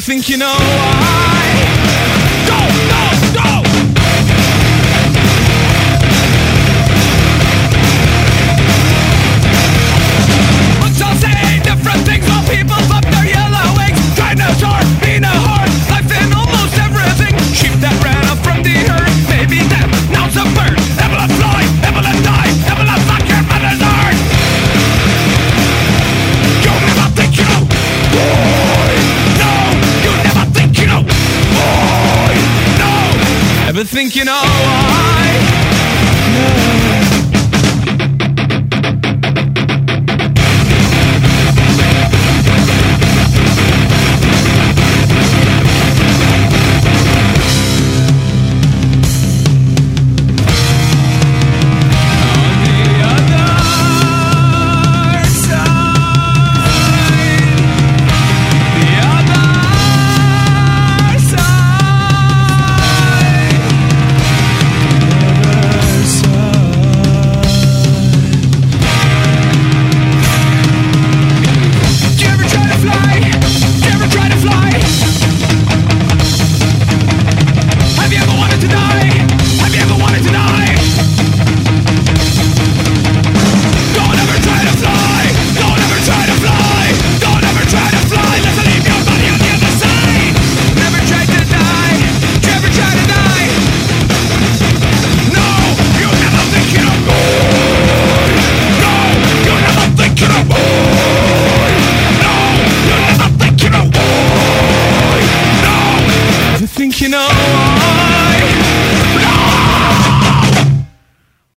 think you oh, know think you know why? know. you know.